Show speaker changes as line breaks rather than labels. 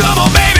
Come on, baby.